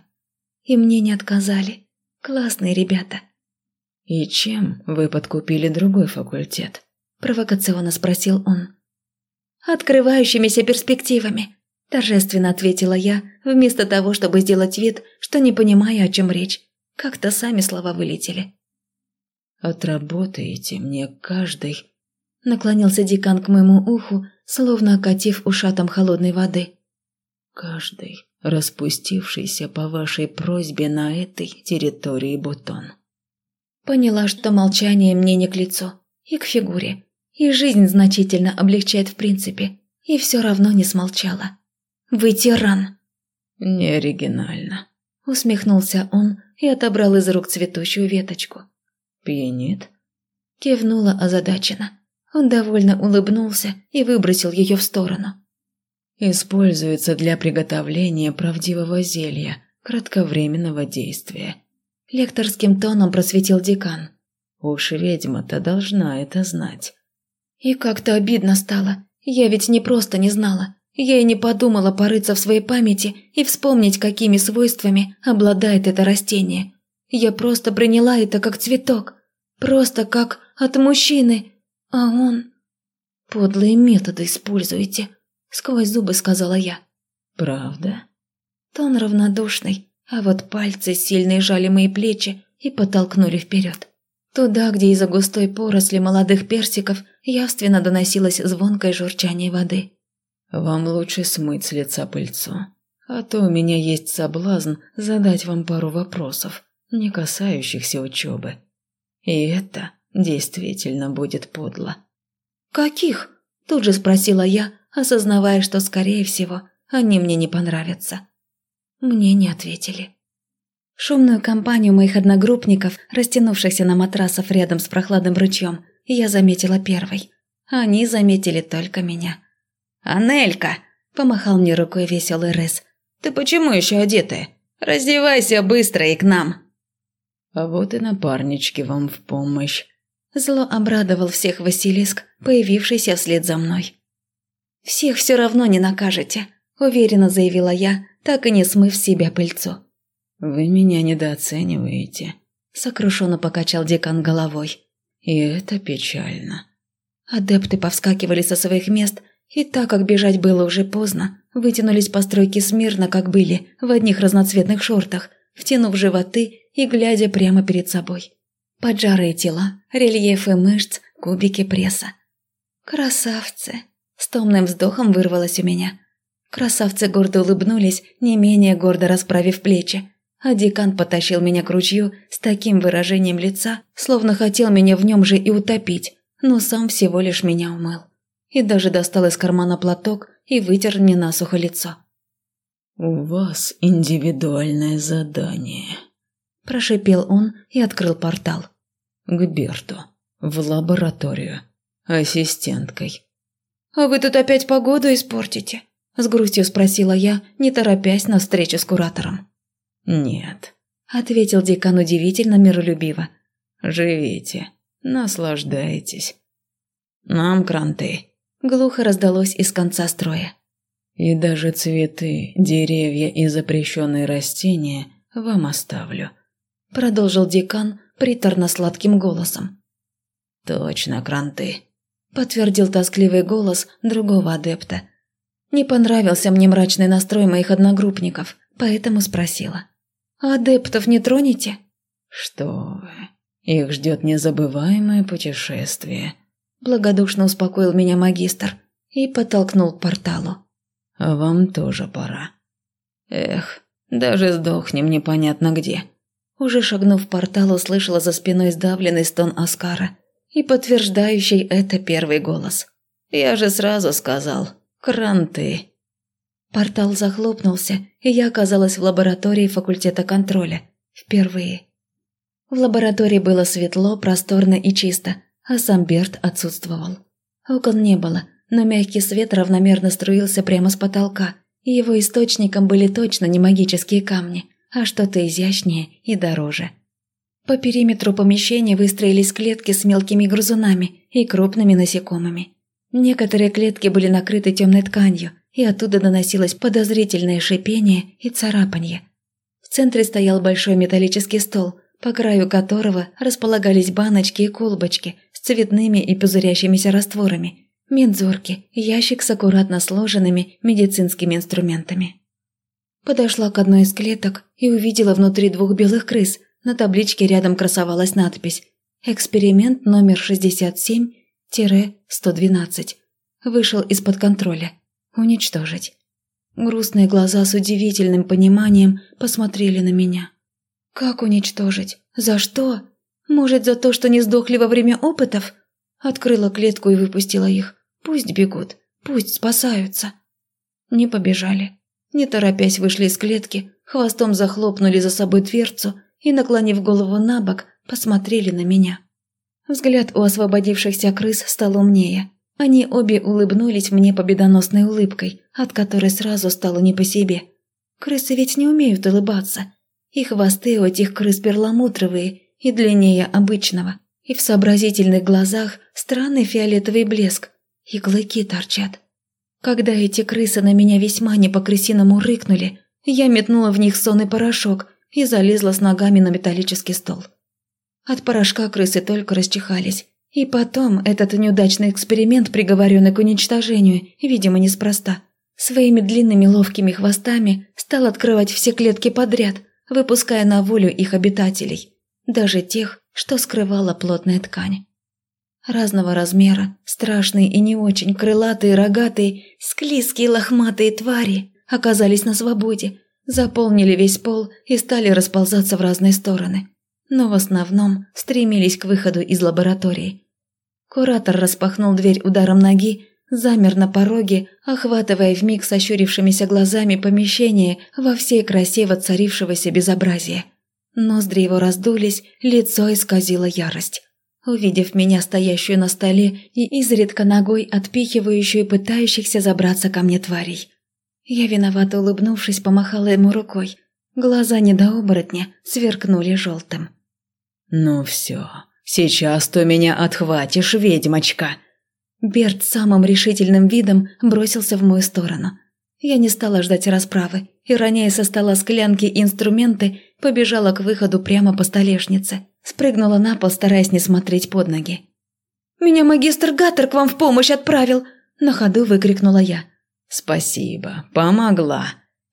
И мне не отказали. Классные ребята». «И чем вы подкупили другой факультет?» – провокационно спросил он. «Открывающимися перспективами», – торжественно ответила я, вместо того, чтобы сделать вид, что не понимаю, о чем речь. Как-то сами слова вылетели. «Отработаете мне каждый...» Наклонился декан к моему уху, словно окатив ушатом холодной воды. «Каждый распустившийся по вашей просьбе на этой территории бутон. Поняла, что молчание мне не к лицу и к фигуре, и жизнь значительно облегчает в принципе, и все равно не смолчала. «Вы тиран!» «Не оригинально», — усмехнулся он и отобрал из рук цветущую веточку. «Пьянит?» Кивнула озадаченно. Он довольно улыбнулся и выбросил ее в сторону. Используется для приготовления правдивого зелья, кратковременного действия. Лекторским тоном просветил декан. Уж ведьма-то должна это знать. И как-то обидно стало. Я ведь не просто не знала. Я и не подумала порыться в своей памяти и вспомнить, какими свойствами обладает это растение. Я просто приняла это как цветок. Просто как от мужчины. А он... Подлые методы используете. Сквозь зубы сказала я. «Правда?» Тон равнодушный, а вот пальцы сильные жали мои плечи и подтолкнули вперед. Туда, где из-за густой поросли молодых персиков явственно доносилось звонкое журчание воды. «Вам лучше смыть с лица пыльцу, а то у меня есть соблазн задать вам пару вопросов, не касающихся учебы. И это действительно будет подло». «Каких?» – тут же спросила я, осознавая, что, скорее всего, они мне не понравятся. Мне не ответили. Шумную компанию моих одногруппников, растянувшихся на матрасов рядом с прохладным ручьем, я заметила первой. Они заметили только меня. «Анелька!» – помахал мне рукой веселый Рес. «Ты почему еще одетая? Раздевайся быстро и к нам!» «А вот и напарнички вам в помощь!» Зло обрадовал всех Василиск, появившийся вслед за мной. «Всех все равно не накажете», – уверенно заявила я, так и не смыв себя пыльцу. «Вы меня недооцениваете», – сокрушенно покачал декан головой. «И это печально». Адепты повскакивали со своих мест, и так как бежать было уже поздно, вытянулись по стройке смирно, как были, в одних разноцветных шортах, втянув животы и глядя прямо перед собой. Поджарые тела, рельефы мышц, кубики пресса. «Красавцы!» – с томным вздохом вырвалось у меня. Красавцы гордо улыбнулись, не менее гордо расправив плечи, а декан потащил меня к ручью с таким выражением лица, словно хотел меня в нем же и утопить, но сам всего лишь меня умыл. И даже достал из кармана платок и вытер мне насухо лицо. «У вас индивидуальное задание», – прошипел он и открыл портал. «К Берту, в лабораторию, ассистенткой». «А вы тут опять погоду испортите?» – с грустью спросила я, не торопясь на встречу с куратором. «Нет», – ответил декан удивительно миролюбиво. «Живите, наслаждайтесь». «Нам кранты», – глухо раздалось из конца строя. «И даже цветы, деревья и запрещенные растения вам оставлю», – продолжил декан приторно-сладким голосом. «Точно, кранты», – подтвердил тоскливый голос другого адепта. Не понравился мне мрачный настрой моих одногруппников, поэтому спросила. «А адептов не тронете?» «Что вы, их ждет незабываемое путешествие», – благодушно успокоил меня магистр и подтолкнул к порталу. «А вам тоже пора». «Эх, даже сдохнем непонятно где». Уже шагнув в портал, услышала за спиной сдавленный стон Оскара и подтверждающий это первый голос. «Я же сразу сказал, кранты». Портал захлопнулся, и я оказалась в лаборатории факультета контроля. Впервые. В лаборатории было светло, просторно и чисто, а сам Берт отсутствовал. Окон не было, но мягкий свет равномерно струился прямо с потолка, и его источником были точно не магические камни, а что-то изящнее и дороже. По периметру помещения выстроились клетки с мелкими грызунами и крупными насекомыми. Некоторые клетки были накрыты темной тканью, и оттуда доносилось подозрительное шипение и царапанье. В центре стоял большой металлический стол, по краю которого располагались баночки и колбочки с цветными и пузырящимися растворами, мензурки, ящик с аккуратно сложенными медицинскими инструментами. Подошла к одной из клеток и увидела внутри двух белых крыс. На табличке рядом красовалась надпись «Эксперимент номер 67-112». Вышел из-под контроля. Уничтожить. Грустные глаза с удивительным пониманием посмотрели на меня. Как уничтожить? За что? Может, за то, что не сдохли во время опытов? Открыла клетку и выпустила их. Пусть бегут, пусть спасаются. Не побежали. Не торопясь вышли из клетки, хвостом захлопнули за собой дверцу и, наклонив голову на бок, посмотрели на меня. Взгляд у освободившихся крыс стал умнее. Они обе улыбнулись мне победоносной улыбкой, от которой сразу стало не по себе. Крысы ведь не умеют улыбаться. И хвосты у этих крыс перламутровые и длиннее обычного. И в сообразительных глазах странный фиолетовый блеск. И клыки торчат. Когда эти крысы на меня весьма не по-крысиному рыкнули, я метнула в них сонный порошок и залезла с ногами на металлический стол. От порошка крысы только расчихались, и потом этот неудачный эксперимент, приговоренный к уничтожению, видимо, неспроста, своими длинными ловкими хвостами стал открывать все клетки подряд, выпуская на волю их обитателей, даже тех, что скрывала плотная ткань. Разного размера, страшные и не очень, крылатые, рогатые, склизкие лохматые твари оказались на свободе, заполнили весь пол и стали расползаться в разные стороны. Но в основном стремились к выходу из лаборатории. Куратор распахнул дверь ударом ноги, замер на пороге, охватывая вмиг сощурившимися глазами помещение во всей красе воцарившегося безобразия. Ноздри его раздулись, лицо исказило ярость. Увидев меня, стоящую на столе и изредка ногой отпихивающую пытающихся забраться ко мне тварей. Я, виновато улыбнувшись, помахала ему рукой. Глаза недооборотня сверкнули желтым. «Ну все, сейчас ты меня отхватишь, ведьмочка!» Берт самым решительным видом бросился в мою сторону. Я не стала ждать расправы и, роняя со стола склянки и инструменты, побежала к выходу прямо по столешнице. Спрыгнула на пол, стараясь не смотреть под ноги. «Меня магистр Гаттер к вам в помощь отправил!» На ходу выкрикнула я. «Спасибо, помогла!»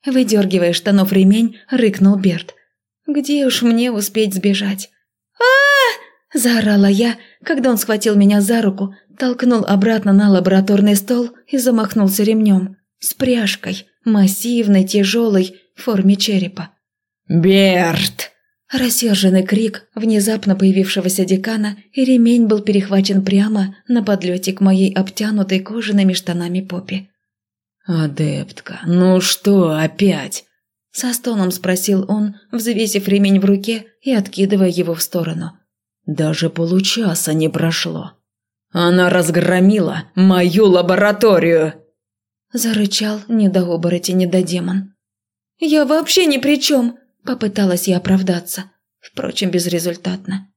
Выдергивая штанов ремень, рыкнул Берт. «Где уж мне успеть сбежать?» а, Заорала я, когда он схватил меня за руку, толкнул обратно на лабораторный стол и замахнулся ремнем. С пряжкой, массивной, тяжелой, в форме черепа. «Берт!» Рассерженный крик внезапно появившегося декана, и ремень был перехвачен прямо на подлете к моей обтянутой кожаными штанами попе. «Адептка, ну что опять?» Со стоном спросил он, взвесив ремень в руке и откидывая его в сторону. «Даже получаса не прошло. Она разгромила мою лабораторию!» Зарычал недооборотень недодемон. «Я вообще ни при чем!» Попыталась я оправдаться, впрочем, безрезультатно.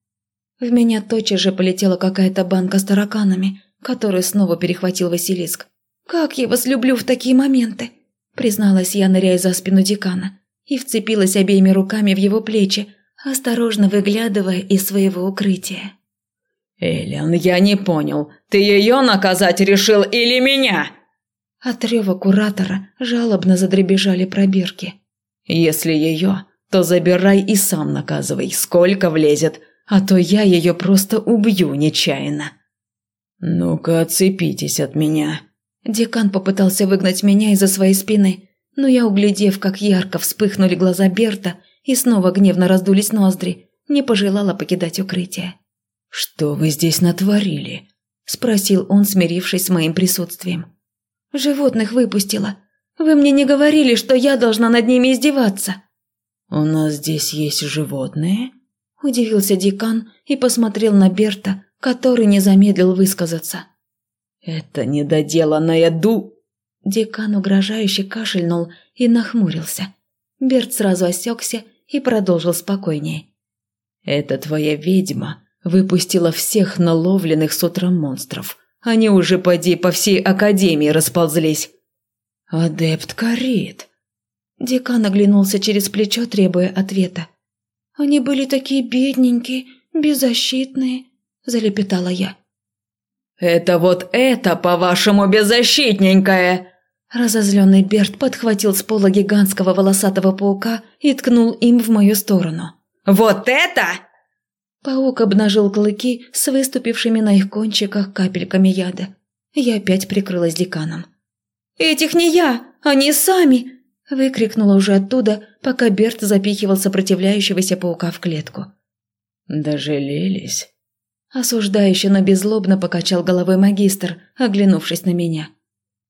В меня тотчас же полетела какая-то банка с тараканами, которую снова перехватил Василиск. «Как я вас люблю в такие моменты!» призналась я, ныряя за спину декана, и вцепилась обеими руками в его плечи, осторожно выглядывая из своего укрытия. «Эллен, я не понял, ты ее наказать решил или меня?» От рева куратора жалобно задребежали пробирки. «Если ее, то забирай и сам наказывай, сколько влезет, а то я ее просто убью нечаянно». «Ну-ка, отцепитесь от меня». Декан попытался выгнать меня из-за своей спины, но я, углядев, как ярко вспыхнули глаза Берта и снова гневно раздулись ноздри, не пожелала покидать укрытие. «Что вы здесь натворили?» – спросил он, смирившись с моим присутствием. «Животных выпустила. Вы мне не говорили, что я должна над ними издеваться?» «У нас здесь есть животные?» – удивился декан и посмотрел на Берта, который не замедлил высказаться. «Это недоделанная ду...» Декан угрожающе кашельнул и нахмурился. Берт сразу осекся и продолжил спокойнее. «Это твоя ведьма выпустила всех наловленных с утра монстров. Они уже поди по всей академии расползлись». «Адепт Карит», Декан оглянулся через плечо, требуя ответа. «Они были такие бедненькие, беззащитные», – залепетала я. «Это вот это, по-вашему, беззащитненькое!» Разозленный Берт подхватил с пола гигантского волосатого паука и ткнул им в мою сторону. «Вот это!» Паук обнажил клыки с выступившими на их кончиках капельками яда. Я опять прикрылась деканом. «Этих не я, они сами!» Выкрикнула уже оттуда, пока Берт запихивал сопротивляющегося паука в клетку. «Дожалелись?» Осуждающе, но беззлобно покачал головой магистр, оглянувшись на меня.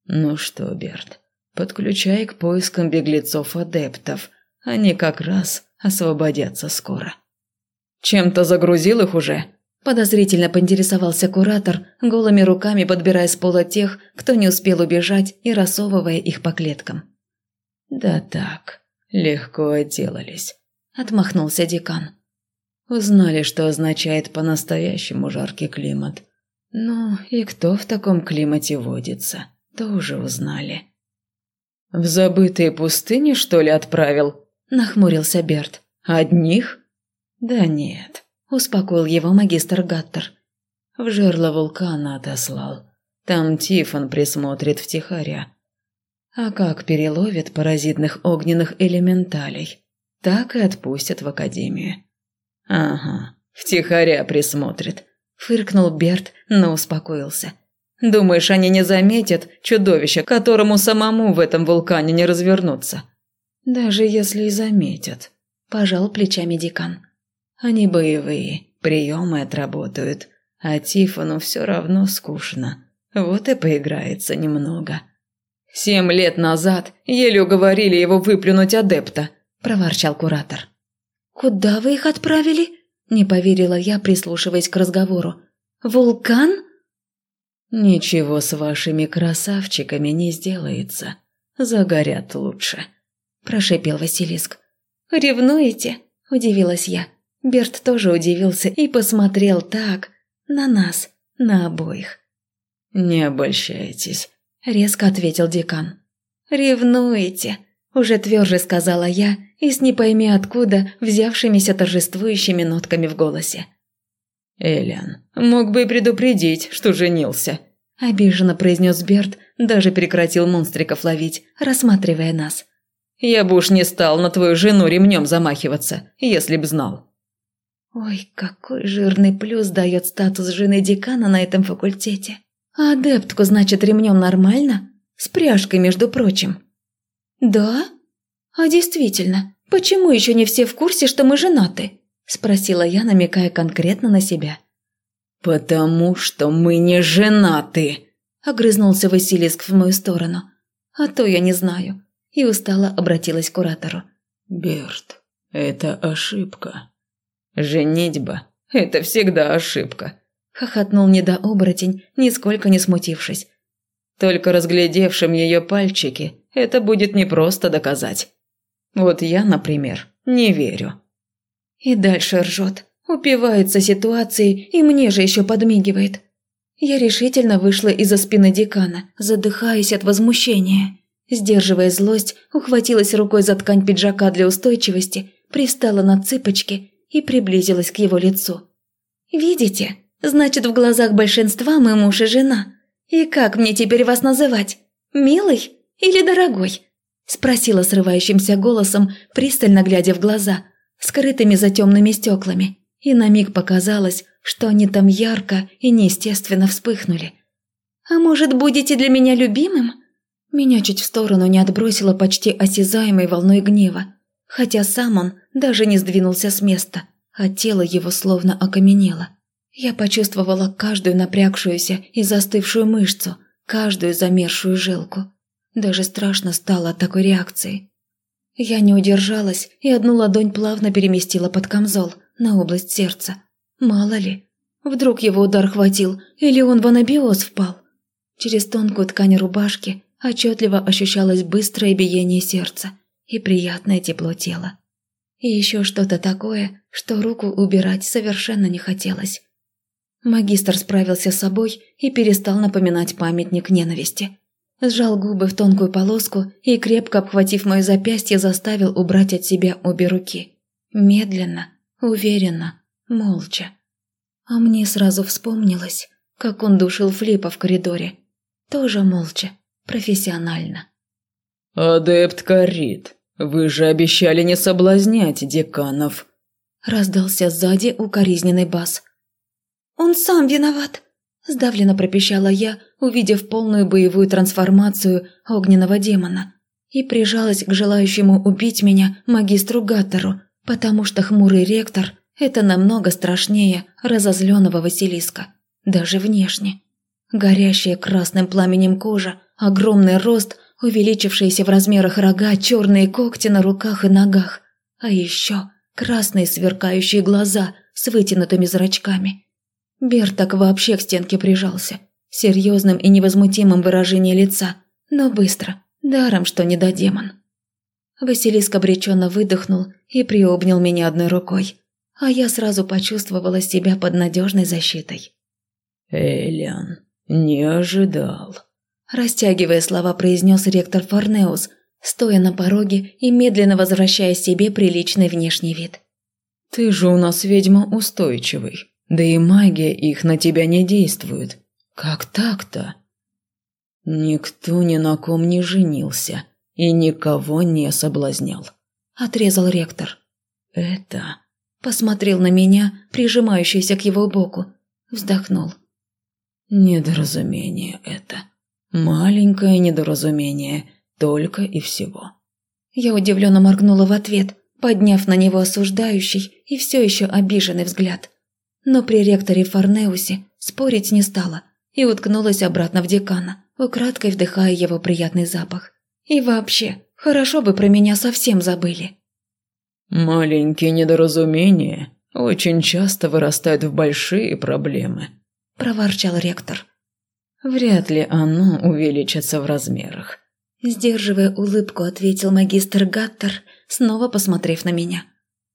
«Ну что, Берт, подключай к поискам беглецов-адептов. Они как раз освободятся скоро». «Чем-то загрузил их уже?» Подозрительно поинтересовался куратор, голыми руками подбирая с пола тех, кто не успел убежать и рассовывая их по клеткам. «Да так, легко отделались», – отмахнулся декан. «Узнали, что означает по-настоящему жаркий климат. Ну, и кто в таком климате водится, тоже узнали». «В забытые пустыни, что ли, отправил?» – нахмурился Берт. «Одних?» «Да нет», – успокоил его магистр Гаттер. «В жерло вулкана отослал. Там Тифон присмотрит втихаря. А как переловят паразитных огненных элементалей, так и отпустят в академию. Ага, втихаря присмотрит. Фыркнул Берт, но успокоился. Думаешь, они не заметят чудовище, которому самому в этом вулкане не развернуться? Даже если и заметят, пожал плечами декан. Они боевые, приемы отработают, а Тифону все равно скучно. Вот и поиграется немного. «Семь лет назад еле уговорили его выплюнуть адепта», – проворчал куратор. «Куда вы их отправили?» – не поверила я, прислушиваясь к разговору. «Вулкан?» «Ничего с вашими красавчиками не сделается. Загорят лучше», – прошепел Василиск. «Ревнуете?» – удивилась я. Берт тоже удивился и посмотрел так, на нас, на обоих. «Не обольщайтесь», – резко ответил декан. «Ревнуете», – уже тверже сказала я и с не пойми откуда взявшимися торжествующими нотками в голосе. «Элиан, мог бы и предупредить, что женился», – обиженно произнес Берт, даже прекратил монстриков ловить, рассматривая нас. «Я бы уж не стал на твою жену ремнем замахиваться, если б знал». Ой, какой жирный плюс дает статус жены декана на этом факультете. А адептку, значит, ремнем нормально? С пряжкой, между прочим. Да? А действительно, почему еще не все в курсе, что мы женаты? Спросила я, намекая конкретно на себя. «Потому что мы не женаты!» Огрызнулся Василиск в мою сторону. А то я не знаю. И устало обратилась к куратору. «Берт, это ошибка». «Женитьба – это всегда ошибка», – хохотнул недооборотень, нисколько не смутившись. «Только разглядевшим ее пальчики это будет непросто доказать. Вот я, например, не верю». И дальше ржет, упивается ситуацией и мне же еще подмигивает. Я решительно вышла из-за спины декана, задыхаясь от возмущения. Сдерживая злость, ухватилась рукой за ткань пиджака для устойчивости, пристала на цыпочки и приблизилась к его лицу. «Видите? Значит, в глазах большинства мы муж и жена. И как мне теперь вас называть? Милый или дорогой?» Спросила срывающимся голосом, пристально глядя в глаза, скрытыми за темными стеклами. И на миг показалось, что они там ярко и неестественно вспыхнули. «А может, будете для меня любимым?» Меня чуть в сторону не отбросило почти осязаемой волной гнева хотя сам он даже не сдвинулся с места, а тело его словно окаменело. Я почувствовала каждую напрягшуюся и застывшую мышцу, каждую замершую жилку. Даже страшно стало от такой реакции. Я не удержалась и одну ладонь плавно переместила под камзол, на область сердца. Мало ли, вдруг его удар хватил, или он в анабиоз впал. Через тонкую ткань рубашки отчетливо ощущалось быстрое биение сердца – и приятное тепло тела. И еще что-то такое, что руку убирать совершенно не хотелось. Магистр справился с собой и перестал напоминать памятник ненависти. Сжал губы в тонкую полоску и, крепко обхватив мое запястье, заставил убрать от себя обе руки. Медленно, уверенно, молча. А мне сразу вспомнилось, как он душил Флипа в коридоре. Тоже молча, профессионально. «Адепт Карит, вы же обещали не соблазнять деканов!» Раздался сзади укоризненный бас. «Он сам виноват!» Сдавленно пропищала я, увидев полную боевую трансформацию огненного демона, и прижалась к желающему убить меня магистру Гаттеру, потому что хмурый ректор – это намного страшнее разозленного Василиска, даже внешне. Горящая красным пламенем кожа, огромный рост, увеличившиеся в размерах рога, черные когти на руках и ногах, а еще красные сверкающие глаза с вытянутыми зрачками. Бер так вообще к стенке прижался, серьезным и невозмутимым выражением лица, но быстро, даром, что не до демон. Василиск обреченно выдохнул и приобнял меня одной рукой, а я сразу почувствовала себя под надежной защитой. «Элиан, не ожидал», Растягивая слова, произнес ректор Форнеус, стоя на пороге и медленно возвращая себе приличный внешний вид. «Ты же у нас ведьма устойчивый, да и магия их на тебя не действует. Как так-то?» «Никто ни на ком не женился и никого не соблазнял», – отрезал ректор. «Это...» – посмотрел на меня, прижимающийся к его боку, вздохнул. «Недоразумение это». Маленькое недоразумение, только и всего. Я удивленно моргнула в ответ, подняв на него осуждающий и все еще обиженный взгляд. Но при ректоре Форнеусе спорить не стала и уткнулась обратно в декана, украдкой вдыхая его приятный запах. И вообще, хорошо бы про меня совсем забыли. «Маленькие недоразумения, очень часто вырастают в большие проблемы», – проворчал ректор. «Вряд ли оно увеличится в размерах». Сдерживая улыбку, ответил магистр Гаттер, снова посмотрев на меня.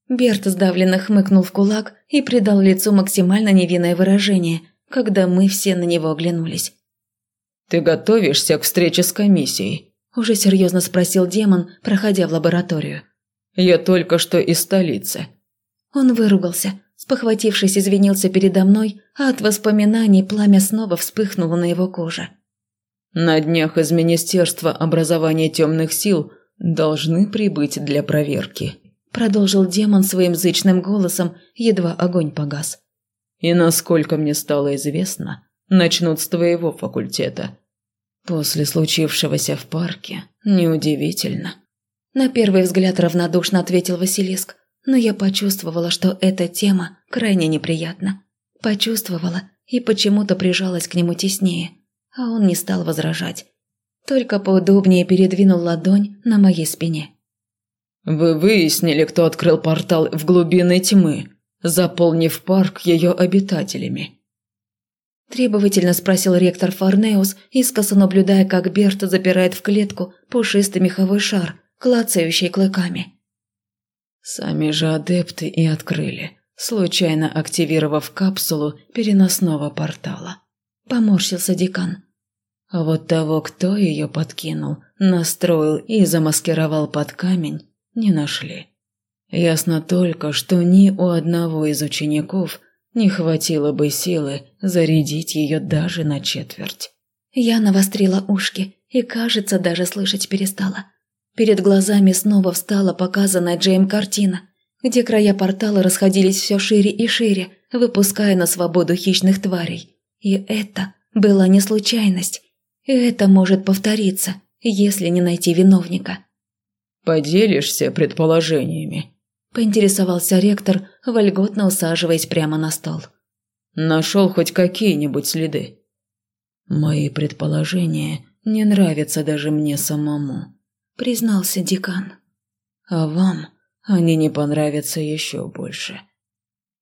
Берт сдавленно хмыкнул в кулак и придал лицу максимально невинное выражение, когда мы все на него оглянулись. «Ты готовишься к встрече с комиссией?» – уже серьезно спросил демон, проходя в лабораторию. «Я только что из столицы». Он выругался, спохватившись, извинился передо мной, а от воспоминаний пламя снова вспыхнуло на его коже. «На днях из Министерства образования темных сил должны прибыть для проверки», – продолжил демон своим зычным голосом, едва огонь погас. «И насколько мне стало известно, начнут с твоего факультета. После случившегося в парке неудивительно». На первый взгляд равнодушно ответил Василиск, но я почувствовала, что эта тема крайне неприятна. Почувствовала и почему-то прижалась к нему теснее, а он не стал возражать. Только поудобнее передвинул ладонь на моей спине. «Вы выяснили, кто открыл портал в глубины тьмы, заполнив парк ее обитателями?» Требовательно спросил ректор Форнеус, искоса наблюдая, как Берт запирает в клетку пушистый меховой шар, клацающий клыками. Сами же адепты и открыли, случайно активировав капсулу переносного портала. Поморщился декан. А вот того, кто ее подкинул, настроил и замаскировал под камень, не нашли. Ясно только, что ни у одного из учеников не хватило бы силы зарядить ее даже на четверть. Я навострила ушки и, кажется, даже слышать перестала. Перед глазами снова встала показанная Джейм картина, где края портала расходились все шире и шире, выпуская на свободу хищных тварей. И это была не случайность. И это может повториться, если не найти виновника. «Поделишься предположениями?» – поинтересовался ректор, вольготно усаживаясь прямо на стол. «Нашел хоть какие-нибудь следы?» «Мои предположения не нравятся даже мне самому», – признался декан. «А вам они не понравятся еще больше.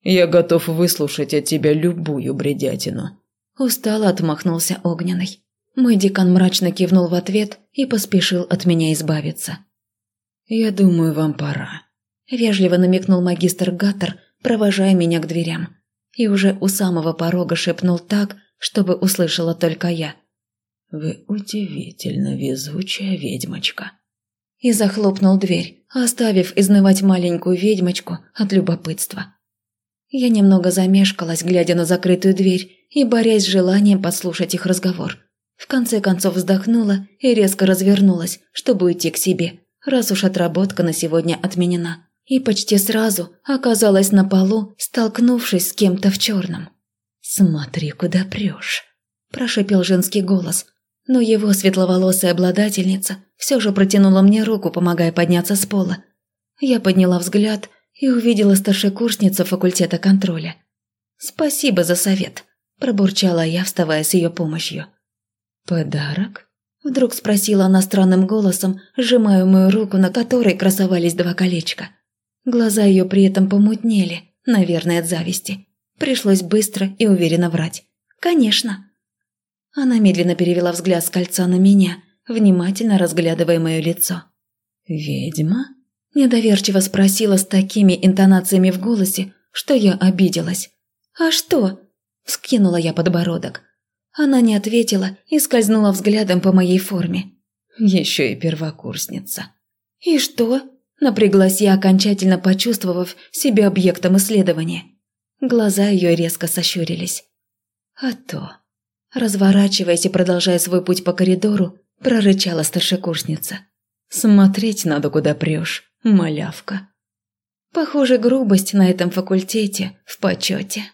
Я готов выслушать от тебя любую бредятину». Устало отмахнулся Огненный. Мой декан мрачно кивнул в ответ и поспешил от меня избавиться. «Я думаю, вам пора», – вежливо намекнул магистр Гаттер, провожая меня к дверям. И уже у самого порога шепнул так, чтобы услышала только я. «Вы удивительно везучая ведьмочка». И захлопнул дверь, оставив изнывать маленькую ведьмочку от любопытства. Я немного замешкалась, глядя на закрытую дверь и борясь с желанием послушать их разговор. В конце концов вздохнула и резко развернулась, чтобы уйти к себе, раз уж отработка на сегодня отменена и почти сразу оказалась на полу, столкнувшись с кем-то в черном. «Смотри, куда прешь», – прошепел женский голос, но его светловолосая обладательница все же протянула мне руку, помогая подняться с пола. Я подняла взгляд и увидела старшекурсницу факультета контроля. «Спасибо за совет», – пробурчала я, вставая с ее помощью. «Подарок?» – вдруг спросила она странным голосом, сжимая мою руку, на которой красовались два колечка. Глаза ее при этом помутнели, наверное, от зависти. Пришлось быстро и уверенно врать. «Конечно». Она медленно перевела взгляд с кольца на меня, внимательно разглядывая мое лицо. «Ведьма?» – недоверчиво спросила с такими интонациями в голосе, что я обиделась. «А что?» – скинула я подбородок. Она не ответила и скользнула взглядом по моей форме. Еще и первокурсница. «И что?» Напряглась я, окончательно почувствовав себя объектом исследования. Глаза ее резко сощурились. А то, разворачиваясь и продолжая свой путь по коридору, прорычала старшекурсница. «Смотреть надо, куда прешь, малявка». Похоже, грубость на этом факультете в почете.